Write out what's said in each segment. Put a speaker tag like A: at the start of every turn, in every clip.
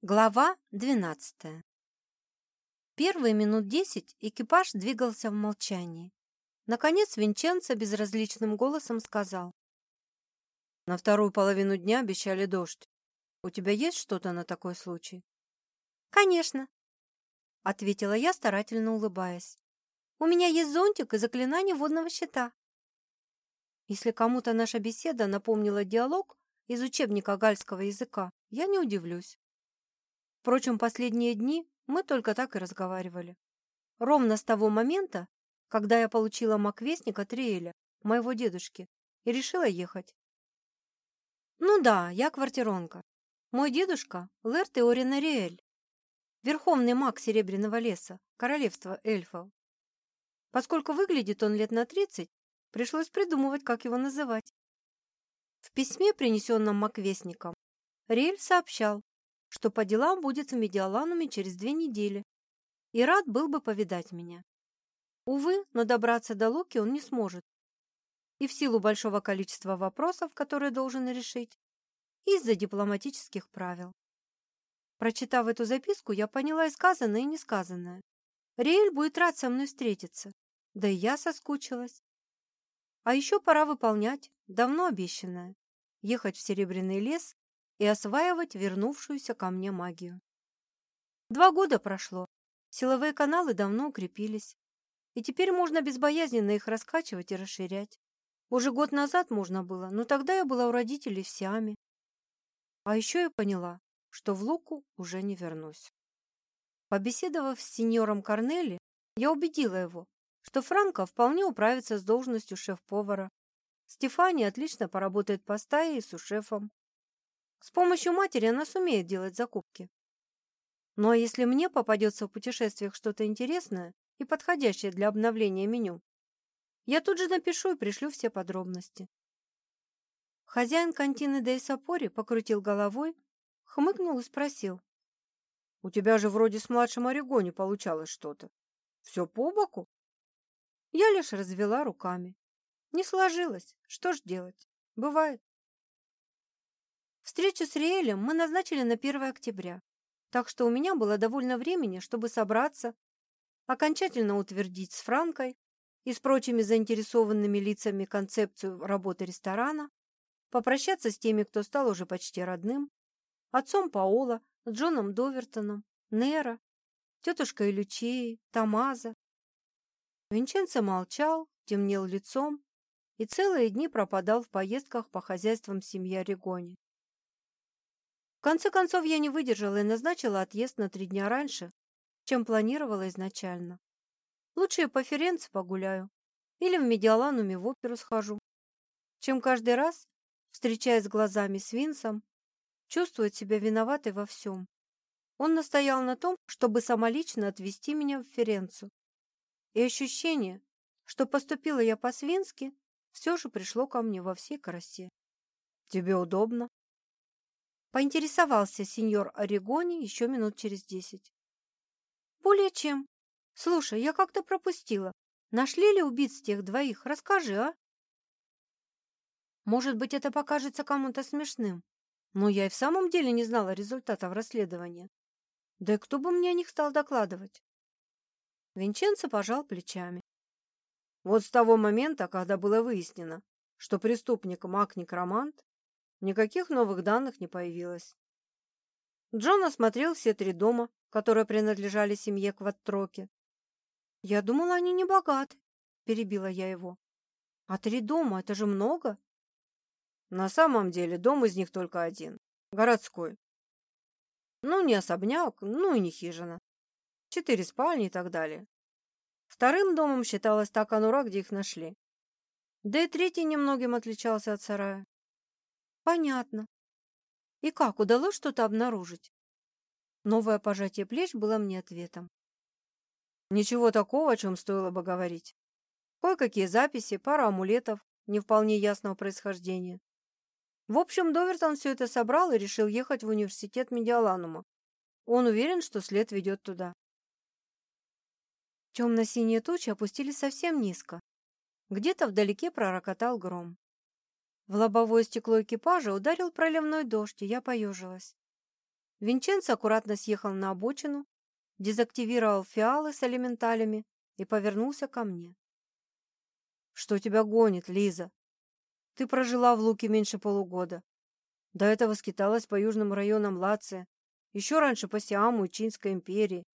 A: Глава 12. Первые минут десять экипаж двигался в молчании. Наконец Винченцо безразличным голосом сказал. «На вторую половину дня обещали дождь. У тебя есть что-то на такой случай?»
B: «Конечно», — ответила я, старательно улыбаясь. «У меня есть зонтик и заклинание водного щита». Если кому-то наша беседа напомнила диалог из учебника гальского языка, я не удивлюсь. Впрочем, последние дни мы только так и разговаривали. Ровно с того момента, когда я получила маквестник от Риэля, моего дедушки, и решила ехать. Ну да, я квартиронка. Мой дедушка — Лэр Теорин Риэль, верховный маг Серебряного леса, королевства эльфов. Поскольку выглядит он лет на тридцать, пришлось придумывать, как его называть. В письме, принесенном маквестником, Риэль сообщал, что по делам будет в Медиалануме через две недели и рад был бы повидать меня. Увы, но добраться до Луки он не сможет. И в силу большого количества вопросов, которые должен решить, из-за дипломатических правил. Прочитав эту записку, я поняла и сказанное, и несказанное. Риэль будет рад со мной встретиться, да и я соскучилась. А еще пора выполнять давно обещанное – ехать в Серебряный лес и осваивать вернувшуюся ко мне магию. Два года прошло, силовые каналы давно укрепились, и теперь можно безбоязненно их раскачивать и расширять. Уже год назад можно было, но тогда я была у родителей в Сиаме. А еще я поняла, что в Луку уже не вернусь. Побеседовав с сеньором Корнелли, я убедила его, что Франко вполне управится с должностью шеф-повара. Стефани отлично поработает по стае и с шефом. С помощью матери она сумеет делать закупки. Ну если мне попадется в путешествиях что-то интересное и подходящее для обновления меню, я тут же напишу и пришлю все подробности. Хозяин контины Дей Сапори покрутил головой, хмыкнул и спросил. «У тебя же вроде с младшим Орегоне получалось что-то. Все по боку?» Я лишь развела руками. Не сложилось. Что ж делать? Бывает. Встречу с Риэлем мы назначили на 1 октября, так что у меня было довольно времени, чтобы собраться, окончательно утвердить с Франкой и с прочими заинтересованными лицами концепцию работы ресторана, попрощаться с теми, кто стал уже почти родным, отцом Паола, Джоном Довертоном, Нера, тетушкой Лючеей, Тамаза. Винченцо молчал, темнел лицом и целые дни пропадал в поездках по хозяйствам семьи Орегони. В конце концов, я не выдержала и назначила отъезд на три дня раньше, чем планировала изначально. Лучше я по Ференце погуляю или в Медиалануме в оперу схожу, чем каждый раз, встречаясь глазами с Винсом, чувствовать себя виноватой во всем. Он настоял на том, чтобы самолично отвезти меня в Ференцу. И ощущение, что поступила я по-свински, все же пришло ко мне во всей красе. «Тебе удобно?» Поинтересовался сеньор Орегони еще минут через десять. Более чем. Слушай, я как-то пропустила. Нашли ли убийц тех двоих? Расскажи, а? Может быть, это покажется кому-то смешным. Но я и в самом деле не знала результатов расследования. Да и кто бы мне о них стал докладывать? Винченцо пожал плечами. Вот с того момента, когда было выяснено, что преступник маг-некромант, Никаких новых данных не появилось. Джон осмотрел все три дома, которые принадлежали семье Кваттроки. «Я думала, они не богаты», — перебила я его. «А три дома — это же много?» «На самом деле дом из них только один, городской. Ну, не особняк, ну и не хижина. Четыре спальни и так далее. Вторым домом считалась та конура, где их нашли. Да и третий немногим отличался от сарая. Понятно. И как, удалось что-то обнаружить? Новое пожатие плеч было мне ответом. Ничего такого, о чем стоило бы говорить. Кое-какие записи, пара амулетов не вполне ясного происхождения. В общем, Довертон все это собрал и решил ехать в университет Медиаланума. Он уверен, что след ведет туда. Темно-синие тучи опустились совсем низко. Где-то вдалеке пророкотал гром. В лобовое стекло экипажа ударил проливной дождь, и я поежилась. Винченцо аккуратно съехал на обочину, дезактивировал фиалы с элементалями и повернулся ко мне. «Что тебя гонит, Лиза? Ты прожила в Луке меньше полугода. До этого скиталась по южным районам Лация, еще раньше по Сиаму и Чинской империи.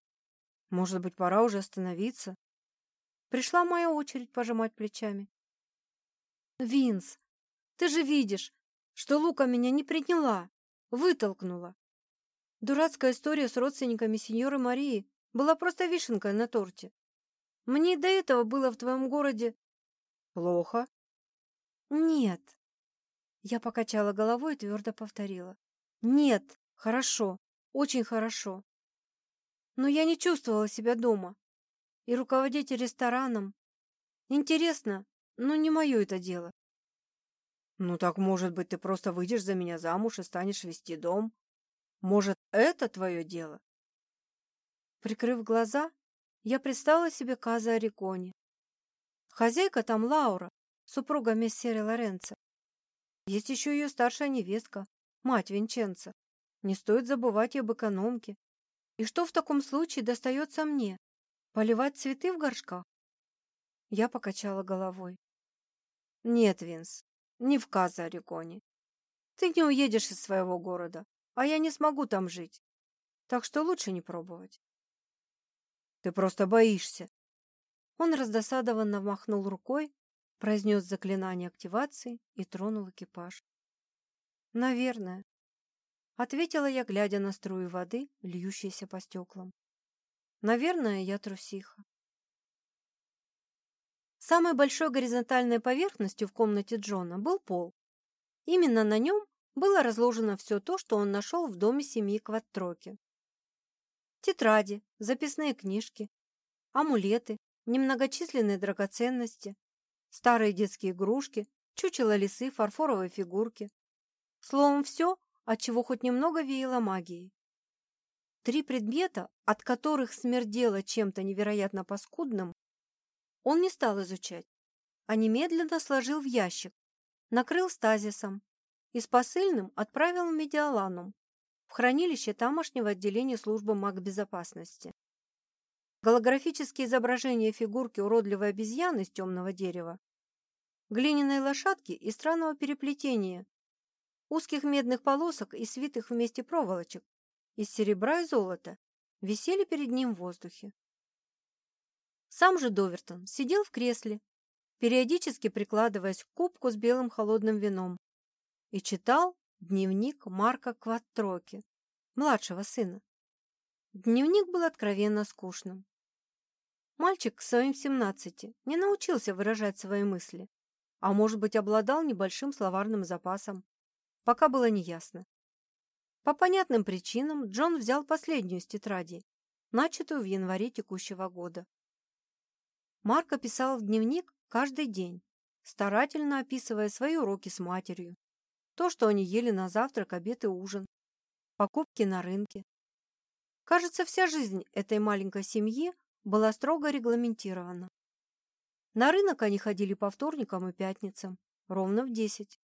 B: Может быть, пора уже остановиться?» Пришла моя очередь пожимать плечами. «Винс, ты же видишь, что Лука меня не приняла, вытолкнула. Дурацкая история с родственниками сеньоры Марии была просто вишенкой на торте. Мне до этого было в твоем городе... Плохо? Нет. Я покачала головой и твердо повторила. Нет, хорошо, очень хорошо. Но я не чувствовала себя дома. И руководить рестораном... Интересно, но не мое это дело. Ну так, может быть, ты просто выйдешь за меня замуж и станешь вести дом? Может, это твое дело? Прикрыв глаза, я представила себе Каза Орикони. Хозяйка там Лаура, супруга мессера Лоренцо. Есть еще ее старшая невестка, мать Винченца. Не стоит забывать и об экономке. И что в таком случае достается мне? Поливать цветы в горшках? Я покачала головой. Нет, Винс, не в Каза Орикони. Ты не уедешь из своего города а я не смогу там жить. Так что лучше не пробовать. Ты просто боишься. Он раздосадованно махнул рукой, произнес заклинание активации и тронул экипаж. Наверное, ответила я, глядя на струю воды, льющейся по стеклам. Наверное, я трусиха. Самой большой горизонтальной поверхностью в комнате Джона был пол. Именно на нем было разложено все то, что он нашел в доме семьи Кваттроки. Тетради, записные книжки, амулеты, немногочисленные драгоценности, старые детские игрушки, чучело лисы, фарфоровые фигурки. Словом, все, от чего хоть немного веяло магией. Три предмета, от которых смердело чем-то невероятно паскудным, он не стал изучать, а немедленно сложил в ящик, накрыл стазисом и с посыльным отправил в Медиаланум, в хранилище тамошнего отделения службы магбезопасности. Голографические изображения фигурки уродливой обезьяны из темного дерева, глиняной лошадки и странного переплетения, узких медных полосок и свитых вместе проволочек из серебра и золота висели перед ним в воздухе. Сам же Довертон сидел в кресле, периодически прикладываясь к кубку с белым холодным вином и читал дневник Марка Кваттроки, младшего сына. Дневник был откровенно скучным. Мальчик к своим семнадцати не научился выражать свои мысли, а может быть обладал небольшим словарным запасом, пока было неясно. По понятным причинам Джон взял последнюю из тетрадей, начатую в январе текущего года. Марко писал в дневник каждый день, старательно описывая свои уроки с матерью, то, что они ели на завтрак, обед и ужин. Покупки на рынке. Кажется, вся жизнь этой маленькой семьи была строго регламентирована. На рынок они ходили по вторникам и пятницам, ровно в десять.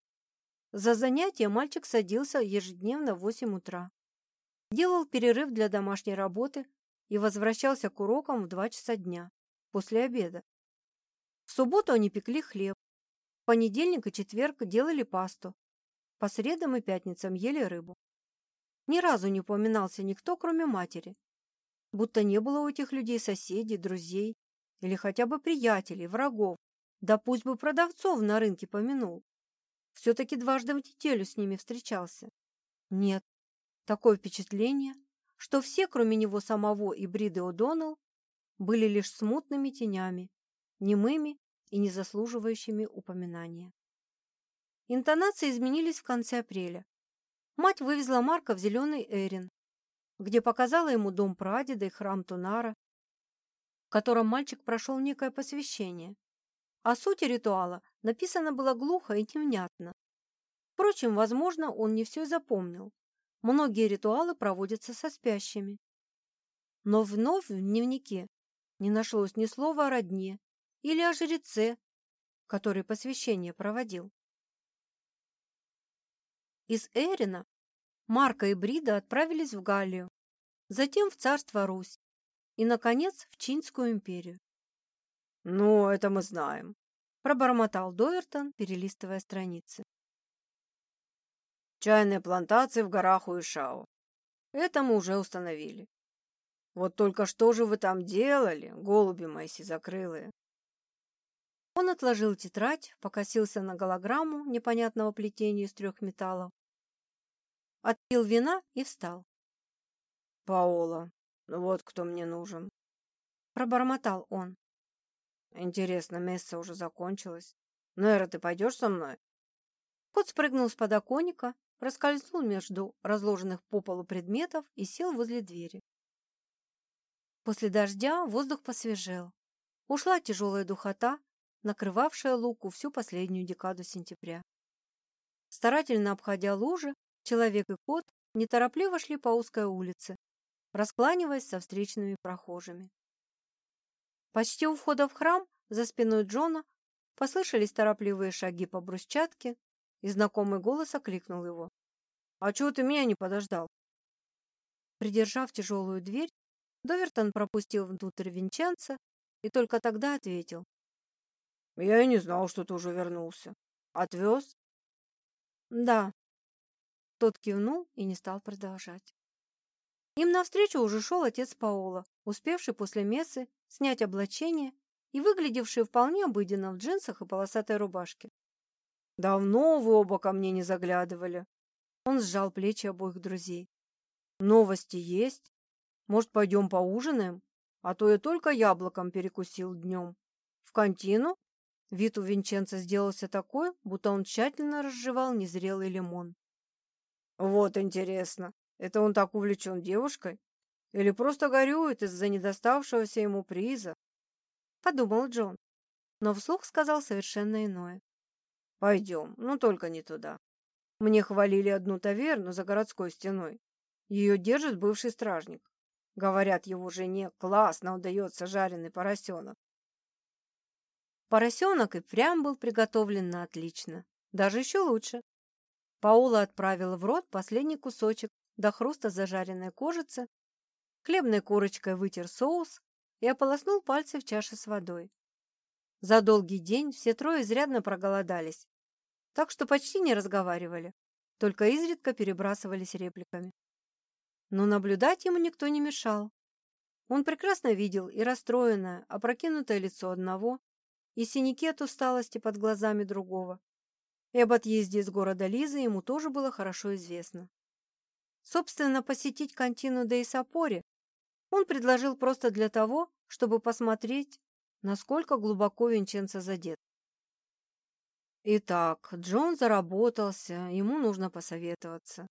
B: За занятия мальчик садился ежедневно в восемь утра. Делал перерыв для домашней работы и возвращался к урокам в два часа дня, после обеда. В субботу они пекли хлеб. В понедельник и четверг делали пасту, по средам и пятницам ели рыбу. Ни разу не упоминался никто, кроме матери. Будто не было у этих людей соседей, друзей или хотя бы приятелей, врагов. Да пусть бы продавцов на рынке помянул. Все-таки дважды в неделю с ними встречался. Нет, такое впечатление, что все, кроме него самого и Бриды О'Доннелл, были лишь смутными тенями, немыми и не заслуживающими упоминания. Интонации изменились в конце апреля. Мать вывезла Марка в зеленый Эрин, где показала ему дом прадеда и храм Тунара, в котором мальчик прошел некое посвящение. О сути ритуала написано было глухо и невнятно. Впрочем, возможно, он не все запомнил. Многие ритуалы проводятся со спящими. Но вновь в дневнике не нашлось ни слова о родне или о жреце, который посвящение проводил. Из Эрина
A: Марка и Брида отправились в Галлию, затем в царство Русь и, наконец, в Чинскую империю.
B: «Ну, это мы знаем», –
A: пробормотал Довертон, перелистывая страницы.
B: «Чайные плантации в горах Уишао. Это мы уже установили. Вот только что же вы там делали, голуби мои сизокрылые?»
A: Он отложил тетрадь, покосился на голограмму непонятного плетения из трех металлов, отпил вина и встал.
B: «Паола, вот кто мне нужен», —
A: пробормотал он.
B: «Интересно, месса уже закончилась. Нера, ты пойдешь со мной?»
A: Кот спрыгнул с подоконника, проскользнул между разложенных по полу предметов и сел возле двери. После дождя воздух посвежел. Ушла тяжелая духота, накрывавшая Луку всю последнюю декаду сентября. Старательно обходя лужи, человек и кот неторопливо шли по узкой улице, раскланиваясь со встречными прохожими. Почти у входа в храм за спиной Джона послышались торопливые шаги по брусчатке, и знакомый голос окликнул его. «А чего ты меня не подождал?» Придержав тяжелую дверь, Довертон пропустил внутрь Винченца и только тогда ответил.
B: Я и не знал, что ты уже вернулся. Отвез?
A: Да. Тот кивнул и не стал продолжать. Им навстречу уже шел отец Паола, успевший после мессы снять облачение и выглядевший вполне обыденно в джинсах и полосатой рубашке.
B: «Давно вы оба ко мне не заглядывали».
A: Он сжал плечи обоих друзей.
B: «Новости есть? Может, пойдем поужинаем? А то я только яблоком перекусил днем. В контину Вид у Винченца сделался такой, будто он тщательно разжевал незрелый лимон. «Вот интересно, это он так увлечен девушкой? Или просто горюет из-за недоставшегося ему приза?»
A: Подумал Джон, но вслух сказал совершенно иное.
B: «Пойдем, но только не туда. Мне хвалили одну таверну за городской стеной. Ее держит бывший стражник. Говорят, его жене классно удается жареный поросенок.
A: Поросенок и прям был приготовлен на отлично. Даже еще лучше. Паула отправила в рот последний кусочек до хруста зажаренной кожицы, хлебной корочкой вытер соус и ополоснул пальцы в чаше с водой. За долгий день все трое изрядно проголодались, так что почти не разговаривали, только изредка перебрасывались репликами. Но наблюдать ему никто не мешал. Он прекрасно видел и расстроенное, опрокинутое лицо одного, и синяки от усталости под глазами другого. И об отъезде из города Лизы ему тоже было хорошо известно. Собственно, посетить контину де Исапори он предложил просто для того, чтобы посмотреть, насколько глубоко Винченцо задет. Итак, Джон заработался, ему нужно посоветоваться.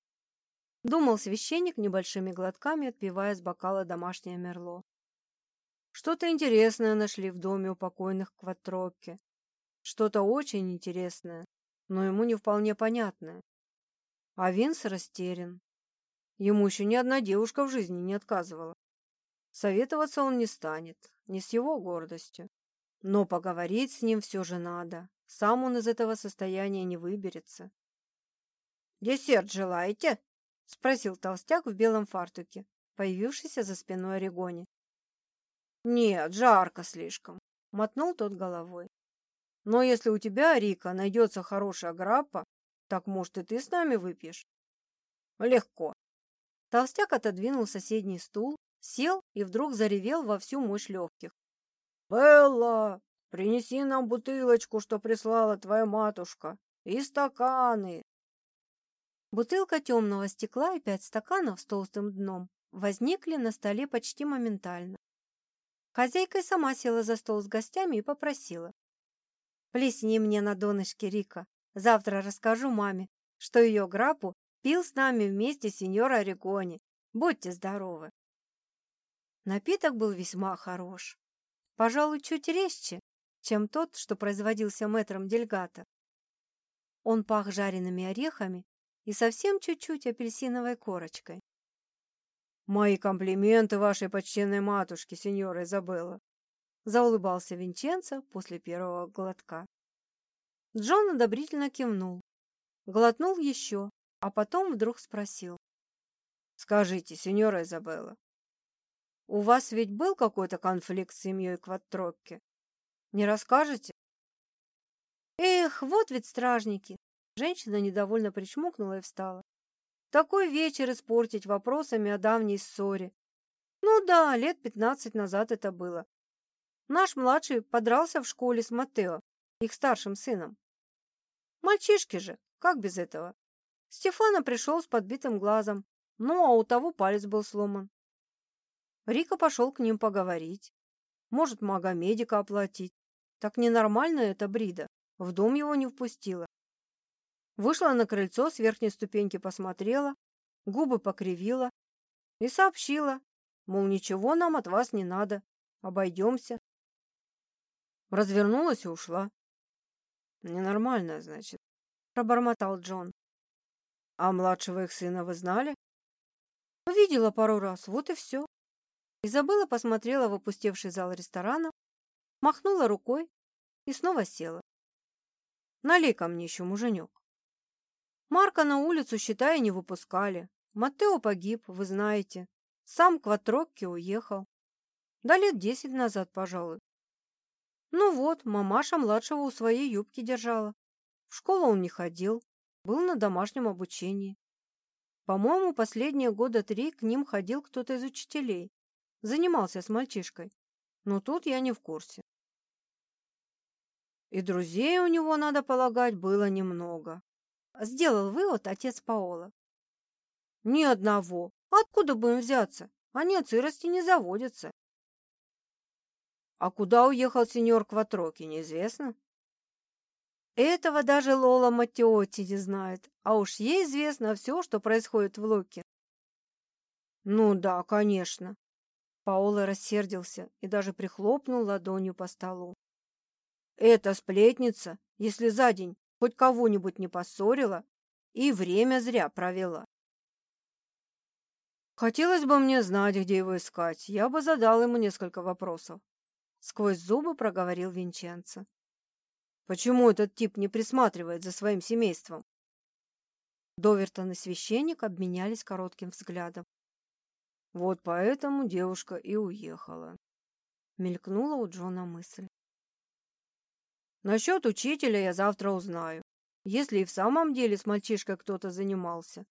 A: Думал священник небольшими глотками, отпивая с бокала домашнее мерло. Что-то интересное нашли в доме у покойных Кватрокки. Что-то очень интересное, но ему не вполне понятное. А Винс растерян. Ему еще ни одна девушка в жизни не отказывала. Советоваться он не станет, не с его гордостью. Но поговорить с ним все же надо. Сам он из этого состояния не выберется. «Десерт желаете?» — спросил толстяк в белом фартуке, появившийся за спиной Орегони. «Нет, жарко слишком», — мотнул тот головой. «Но если у тебя, Рика, найдется хорошая граппа, так, может, и ты с нами выпьешь?» «Легко». Толстяк отодвинул соседний стул, сел и вдруг заревел во всю мощь легких. «Белла, принеси нам бутылочку, что прислала твоя матушка, и стаканы!» Бутылка темного стекла и пять стаканов с толстым дном возникли на столе почти моментально. Хозяйка сама села за стол с гостями и попросила. «Плесни мне на донышке, Рика. Завтра расскажу маме, что ее грапу пил с нами вместе сеньор Орегони. Будьте здоровы!» Напиток был весьма хорош. Пожалуй, чуть резче, чем тот, что производился мэтром Дельгата. Он пах жареными орехами и совсем чуть-чуть апельсиновой корочкой. «Мои комплименты вашей почтенной матушке, сеньора Изабелла!» Заулыбался Винченцо после первого глотка. Джон одобрительно кивнул. Глотнул еще,
B: а потом вдруг спросил.
A: «Скажите, сеньора Изабелла, у вас ведь был какой-то конфликт с семьей Кваттрокки? Не расскажете?»
B: «Эх, вот ведь стражники!» Женщина недовольно причмокнула и встала. «Такой вечер испортить вопросами о давней ссоре. Ну да, лет пятнадцать назад это было. Наш младший подрался в школе с Матео, их старшим сыном. Мальчишки же, как без этого? Стефана пришел с подбитым глазом, ну а у того палец был сломан. Рика пошел к ним поговорить. Может, мага-медика оплатить. Так ненормально это Брида. В дом его не впустила. Вышла на крыльцо, с верхней ступеньки посмотрела, губы покривила и сообщила, мол, ничего нам от вас не надо, обойдемся. Развернулась и ушла.
A: Ненормально, значит,
B: пробормотал Джон.
A: А младшего их сына вы знали?
B: Видела пару раз, вот и все. Изабелла посмотрела в опустевший зал ресторана, махнула рукой и снова села. Налей ко мне еще, муженек. Марка на улицу, считай, не выпускали. Матео погиб, вы знаете. Сам Кватрокки уехал. Да лет десять назад, пожалуй. Ну вот, мамаша младшего у своей юбки держала. В школу он не ходил, был на домашнем обучении. По-моему, последние года три к ним ходил кто-то из учителей. Занимался с мальчишкой. Но тут я не в курсе. И друзей у него, надо полагать, было немного. Сделал вывод отец Паола. Ни одного. Откуда бы им взяться? Они от сырости не заводятся.
A: А куда уехал сеньор Кватроки, неизвестно?
B: Этого даже Лола Матиотти не знает, а уж ей известно все, что происходит в Луке.
A: Ну да, конечно.
B: Паоло рассердился и даже прихлопнул ладонью по столу.
A: Эта сплетница, если за день хоть кого-нибудь не поссорила и время зря провела. Хотелось бы мне знать, где его искать. Я бы задал ему несколько вопросов. Сквозь зубы проговорил Винченцо. Почему этот тип не присматривает за своим семейством?
B: Довертон и священник обменялись коротким взглядом.
A: Вот поэтому девушка и уехала. Мелькнула у Джона мысль. Насчет учителя я завтра узнаю. Если и в самом деле с мальчишкой кто-то занимался.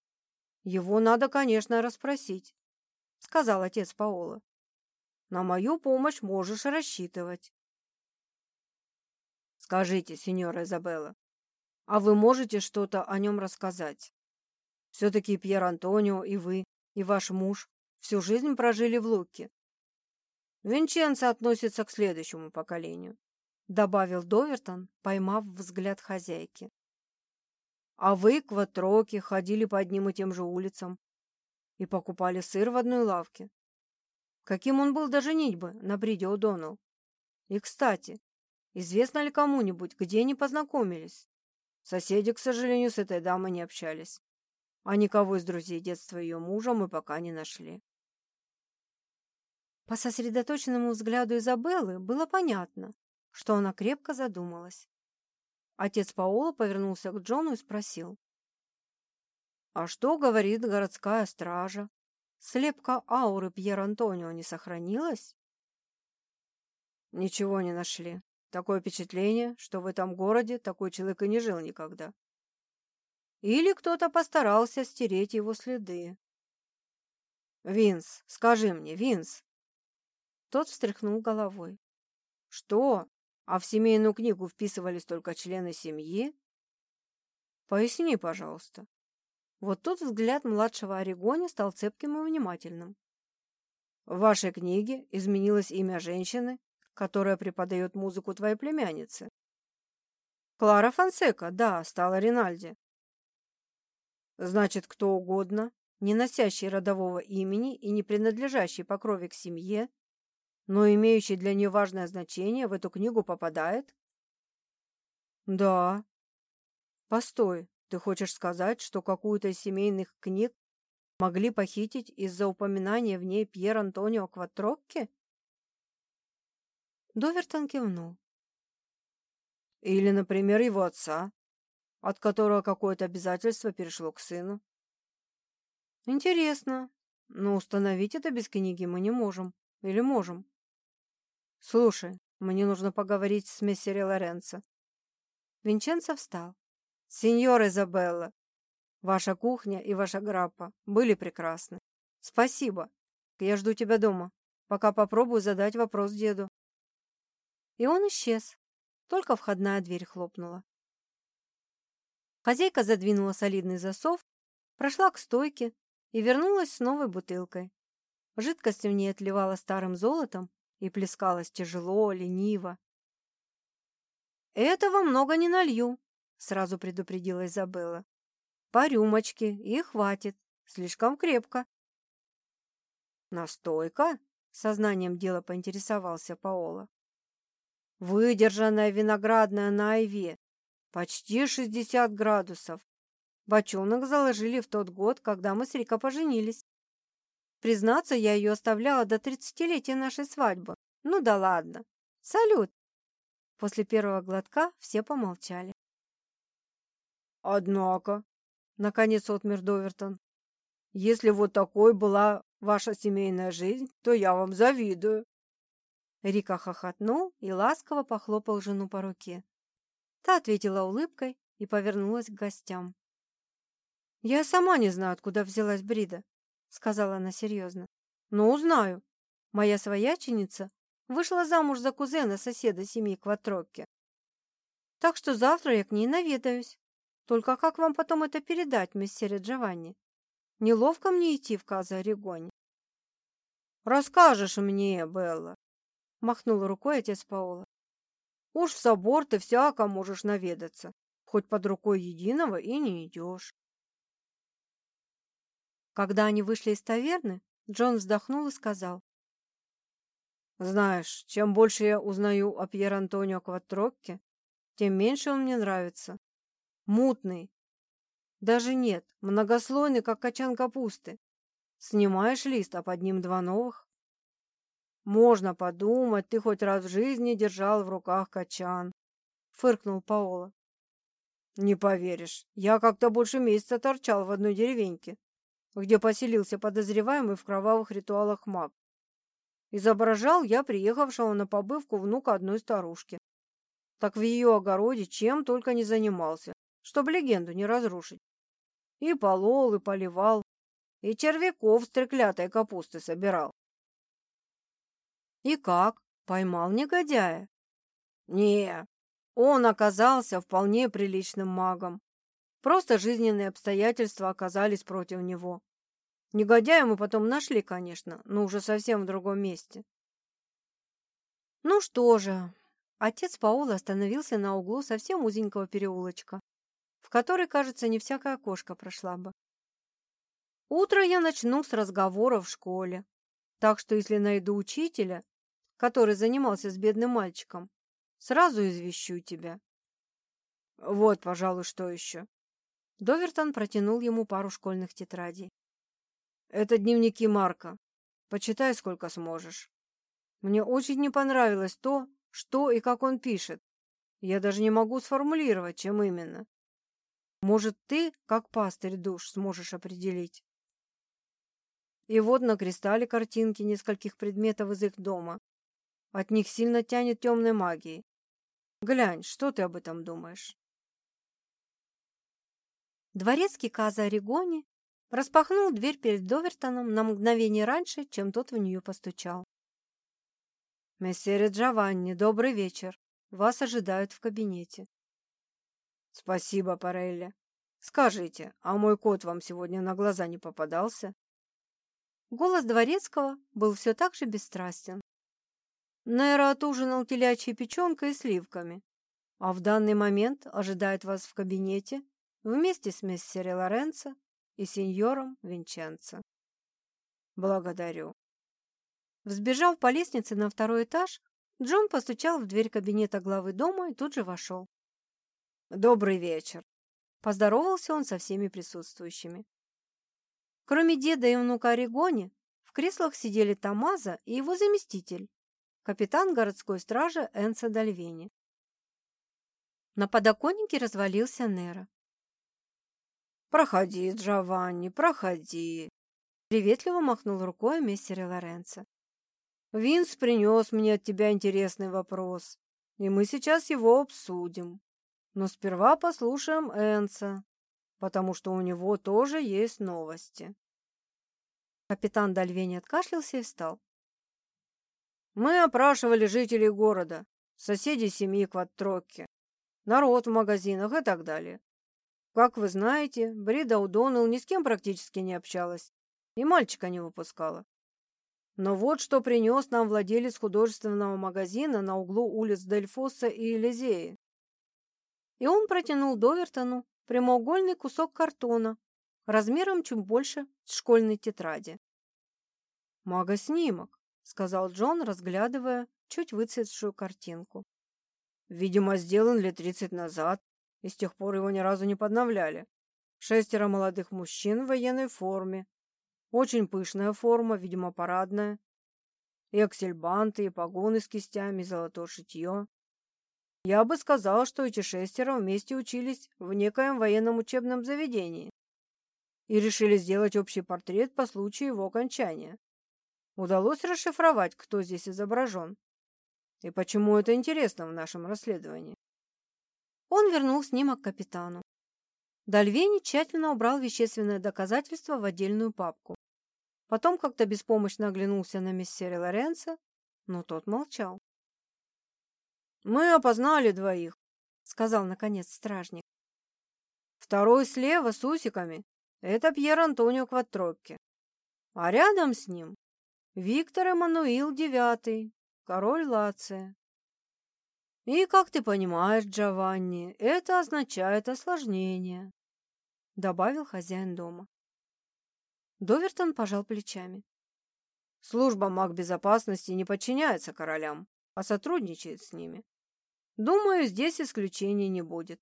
A: Его надо, конечно, расспросить, сказал отец Паола. На мою помощь можешь рассчитывать. Скажите, сеньора Изабелла, а вы можете что-то о нем рассказать? Все-таки Пьер Антонио и вы, и ваш муж всю жизнь прожили в Луке. Винченцо относится к следующему поколению, добавил Довертон, поймав взгляд хозяйки. А вы, кватроки, ходили по одним и тем же улицам и покупали сыр в одной лавке. Каким он был до женитьбы на Бриде О'Доннелл? И, кстати, Известно ли кому-нибудь, где они познакомились? Соседи, к сожалению, с этой дамой не общались. А никого из друзей детства ее мужа мы пока не нашли.
B: По сосредоточенному взгляду Изабеллы было понятно, что она крепко задумалась. Отец Паола повернулся к Джону и спросил.
A: «А что говорит городская стража? Слепка ауры Пьер Антонио не сохранилась?» «Ничего не нашли», Такое впечатление, что в этом городе такой человек и не жил никогда. Или кто-то постарался стереть его следы. «Винс, скажи мне, Винс!» Тот встряхнул головой. «Что? А в семейную книгу вписывались только члены семьи?» «Поясни, пожалуйста». Вот тут взгляд младшего Орегони стал цепким и внимательным. «В вашей книге изменилось имя женщины, которая преподает музыку твоей племяннице. Клара Фонсека, да, стала Ринальди. Значит, кто угодно, не носящий родового имени и не принадлежащий по крови к семье, но имеющий для нее важное значение, в эту книгу попадает? Да. Постой, ты хочешь сказать, что какую-то из семейных книг могли похитить из-за упоминания в ней Пьер Антонио Кватрокки?
B: Довертон кивнул.
A: Или, например, его отца, от которого какое-то обязательство перешло к сыну.
B: Интересно. Но установить это без книги мы не можем. Или можем? Слушай, мне нужно поговорить с мессере Лоренцо. Винченцо встал. Сеньор Изабелла, ваша кухня и ваша граппа были прекрасны. Спасибо. Я жду тебя дома, пока попробую задать вопрос деду. И он исчез. Только входная дверь хлопнула. Хозяйка задвинула солидный засов, прошла к стойке и вернулась с новой бутылкой. Жидкость в ней отливала старым золотом и плескалась тяжело, лениво. «Этого много не налью», — сразу предупредила Изабелла. «По рюмочке, и хватит. Слишком крепко». «Настойка?» — сознанием дела поинтересовался Паола. «Выдержанная виноградная на айве. Почти шестьдесят градусов. Бочонок заложили в тот год, когда мы с Рика поженились. Признаться, я ее оставляла до тридцатилетия нашей свадьбы. Ну да ладно. Салют!» После первого глотка все помолчали. «Однако», — наконец отмер Довертон, «если вот такой была ваша семейная жизнь, то я вам завидую». Рика хохотнул и ласково похлопал жену по руке. Та ответила улыбкой и повернулась к гостям. «Я сама не знаю, откуда взялась Брида сказала она серьезно. Но узнаю. Моя свояченица вышла замуж за кузена соседа семьи Кватрокки. Так что завтра я к ней наведаюсь. Только как вам потом это передать, мессере Джованни? Неловко мне идти в Каза Орегоне. Расскажешь мне, Белла, махнул рукой отец Паула. Уж в собор ты всяко можешь наведаться, хоть под рукой единого и не идешь. Когда они вышли из таверны, Джон вздохнул и сказал. «Знаешь, чем больше я узнаю о Пьер Антонио Кватрокке, тем меньше он мне нравится. Мутный. Даже нет, многослойный, как качан капусты. Снимаешь лист, а под ним два новых. Можно подумать, ты хоть раз в жизни держал в руках качан, фыркнул Паоло. Не поверишь, я как-то больше месяца торчал в одной деревеньке где поселился подозреваемый в кровавых ритуалах маг. Изображал я приехавшего на побывку внука одной старушки. Так в ее огороде чем только не занимался, чтобы легенду не разрушить. И полол, и поливал, и червяков с треклятой капусты собирал. И как? Поймал негодяя? Не, он оказался вполне приличным магом. Просто жизненные обстоятельства оказались против него. Негодяя мы потом нашли, конечно, но уже совсем в другом месте. Ну что же, отец Паула остановился на углу совсем узенького переулочка, в который, кажется, не всякая кошка прошла бы. Утро я начну с разговора в школе, так что если найду учителя, который занимался с бедным мальчиком, сразу извещу тебя. Вот, пожалуй, что еще. Довертон протянул ему пару школьных тетрадей. «Это дневники Марка. Почитай, сколько сможешь. Мне очень не понравилось то, что и как он пишет. Я даже не могу сформулировать, чем именно. Может, ты, как пастырь душ, сможешь определить?» И вот на кристалле картинки нескольких предметов из их дома. От них сильно тянет темной магией. Глянь, что ты об этом думаешь? Дворецкий Каза Орегони распахнул дверь перед Довертоном на мгновение раньше, чем тот в нее постучал. «Мессере Джованни, добрый вечер. Вас ожидают в кабинете». «Спасибо, Парелли. Скажите, а мой кот вам сегодня на глаза не попадался?» Голос Дворецкого был все так же бесстрастен. Нейро отужинал телячьей печенкой и сливками, а в данный момент ожидает вас в кабинете вместе с мессере Лоренцо и сеньором Винченцо. Благодарю. Взбежав по лестнице на второй этаж, Джон постучал в дверь кабинета главы дома и тут же вошел. «Добрый вечер!» Поздоровался он со всеми присутствующими. Кроме деда и внука Орегони, в креслах сидели Тамаза и его заместитель, капитан городской стражи Энса Дальвени. На подоконнике развалился Нера. «Проходи, Джованни, проходи!» Приветливо махнул рукой мессере Лоренцо. Винс принес мне от тебя интересный вопрос, и мы сейчас его обсудим. Но сперва послушаем Энса, потому что у него тоже есть новости. Капитан Дальвени откашлялся и встал. Мы опрашивали жителей города, соседей семьи Кваттрокки, народ в магазинах и так далее. Как вы знаете, Брида Удоннелл ни с кем практически не общалась и мальчика не выпускала. Но вот что принес нам владелец художественного магазина на углу улиц Дельфоса и Элизеи. И он протянул Довертону прямоугольный кусок картона размером чуть больше школьной тетради. «Мага-снимок», — сказал Джон, разглядывая чуть выцветшую картинку. «Видимо, сделан лет тридцать назад, и с тех пор его ни разу не подновляли. Шестеро молодых мужчин в военной форме, очень пышная форма, видимо, парадная. И аксельбанты, и погоны с кистями, и золотое шитье. Я бы сказал, что эти шестеро вместе учились в некоем военном учебном заведении и решили сделать общий портрет по случаю его окончания. Удалось расшифровать, кто здесь изображен. И почему это интересно в нашем расследовании. Он вернул снимок капитану. Дальвени тщательно убрал вещественное доказательство в отдельную папку. Потом как-то беспомощно оглянулся на мессера Лоренцо, но тот молчал. «Мы опознали двоих», — сказал, наконец, стражник. «Второй слева с усиками — это Пьер Антонио Кваттрокки, а рядом с ним Виктор Эммануил Девятый, король Лация. И, как ты понимаешь, Джованни, это означает осложнение», — добавил хозяин дома. Довертон пожал плечами. Служба магбезопасности не подчиняется королям, а сотрудничает с ними. Думаю, здесь исключений не будет.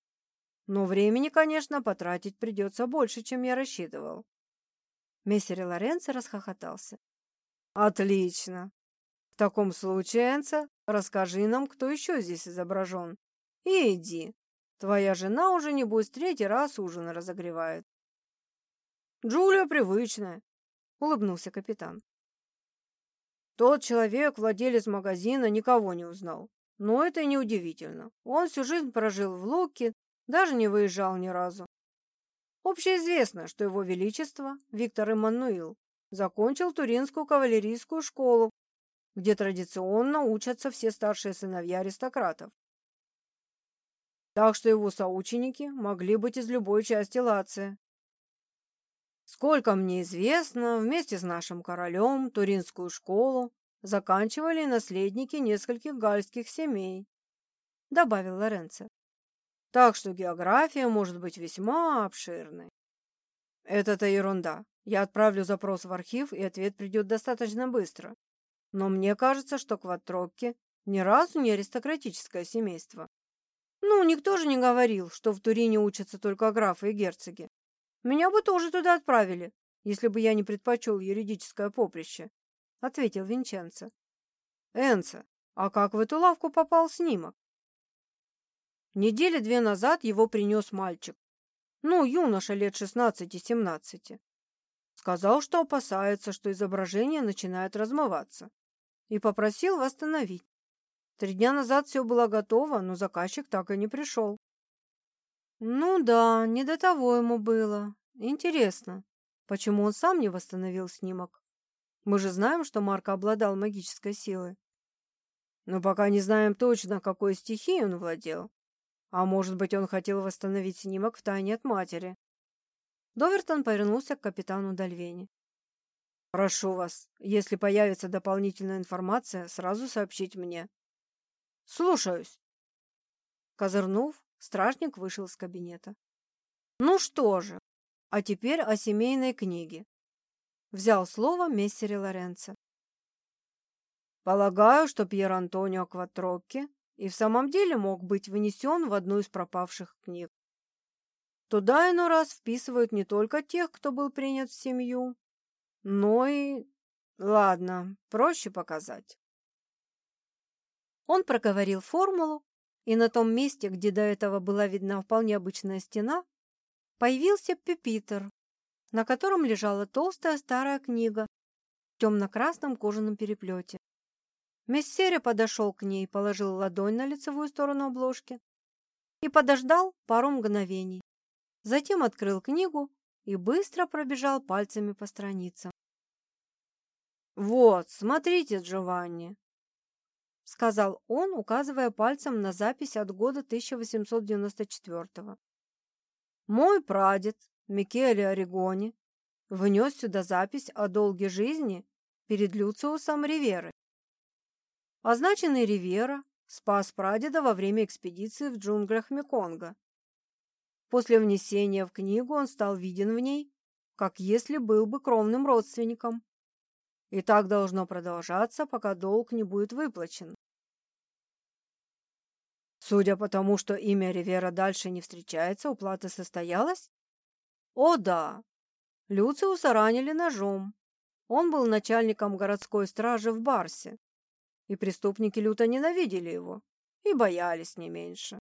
B: Но времени, конечно, потратить придется больше, чем я рассчитывал. Мессер Лоренцо расхохотался. Отлично. Таком случае, Энца, расскажи нам, кто еще здесь изображен. И иди. Твоя жена уже, небось, третий раз ужин разогревает. Джулия привычная, улыбнулся капитан. Тот человек, владелец магазина, никого не узнал. Но это и не удивительно. Он всю жизнь прожил в Луке, даже не выезжал ни разу. Общеизвестно, что его величество, Виктор Эммануил, закончил Туринскую кавалерийскую школу, где традиционно учатся все старшие сыновья аристократов. Так что его соученики могли быть из любой части Лация. Сколько мне известно, вместе с нашим королем Туринскую школу заканчивали наследники нескольких гальских семей, добавил Лоренцо. Так что география может быть весьма обширной. Это-то ерунда. Я отправлю запрос в архив, и ответ придет достаточно быстро. Но мне кажется, что Кватрокки ни разу не аристократическое семейство. Ну, никто же не говорил, что в Турине учатся только графы и герцоги. Меня бы тоже туда отправили, если бы я не предпочел юридическое поприще, — ответил Винченцо. Энца, а как в эту лавку попал снимок? Недели две назад его принес мальчик. Ну, юноша лет шестнадцати-семнадцати. Сказал, что опасается, что изображение начинает размываться. И попросил восстановить. Три дня назад все было готово, но заказчик так и не пришел. Ну да, не до того ему было. Интересно, почему он сам не восстановил снимок? Мы же знаем, что Марк обладал магической силой. Но пока не знаем точно, какой стихией он владел. А может быть, он хотел восстановить снимок в тайне от матери. Довертон повернулся к капитану Дальвени. «Прошу вас, если появится дополнительная информация, сразу сообщить мне». «Слушаюсь». Козырнув, Стражник вышел из кабинета. Ну что же, а теперь о семейной книге. Взял слово мессере Лоренцо. Полагаю, что Пьер Антонио Кватрокки и в самом деле мог быть внесен в одну из пропавших книг. Туда иной раз вписывают не только тех, кто был принят в семью, но и... Ладно, проще показать. Он проговорил формулу, и на том месте, где до этого была видна вполне обычная стена, появился пюпитр, на котором лежала толстая старая книга в темно-красном кожаном переплете. Мессере подошел к ней, положил ладонь на лицевую сторону обложки и подождал пару мгновений. Затем открыл книгу и быстро пробежал пальцами по страницам.
A: «Вот, смотрите, Джованни!» — сказал он, указывая пальцем на запись от года 1894 -го. «Мой прадед, Микеле Орегони, внес сюда запись о долге жизни перед Люциусом Риверой. Означенный Ривера спас прадеда во время экспедиции в джунглях Меконга. После внесения в книгу он стал виден в ней, как если был бы кровным родственником. И так должно продолжаться, пока долг не будет выплачен. Судя по тому, что имя Ривера дальше не встречается, уплата состоялась? О, да. Люциуса ранили ножом. Он был начальником городской стражи в Барсе, и преступники люто ненавидели его и боялись не меньше.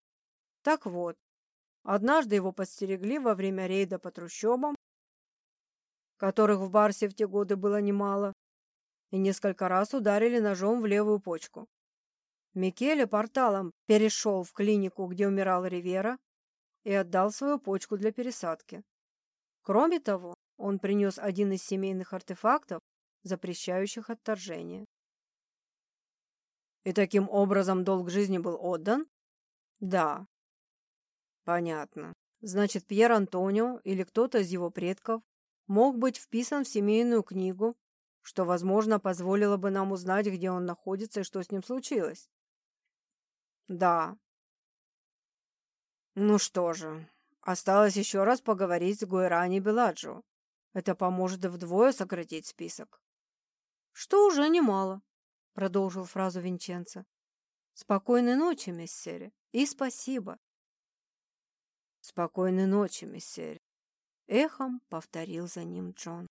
A: Так вот, однажды его подстерегли во время рейда по трущобам, которых в Барсе в те годы было немало, и несколько раз ударили ножом в левую почку. Микеле порталом перешел в клинику, где умирал Ривера, и отдал свою почку для пересадки. Кроме того, он принес один из семейных артефактов, запрещающих отторжение. И таким образом долг жизни был отдан? Да. Понятно. Значит, Пьер Антонио или кто-то из его предков мог быть вписан в семейную книгу что, возможно, позволило бы нам узнать, где он находится и что с ним случилось. Да. Ну что же, осталось еще раз поговорить с Гуэрани Беладжо. Это поможет вдвое сократить список.
B: Что уже немало, продолжил фразу Винченцо. Спокойной ночи, мессере, и спасибо.
A: Спокойной ночи, мессере. Эхом повторил за ним Джон.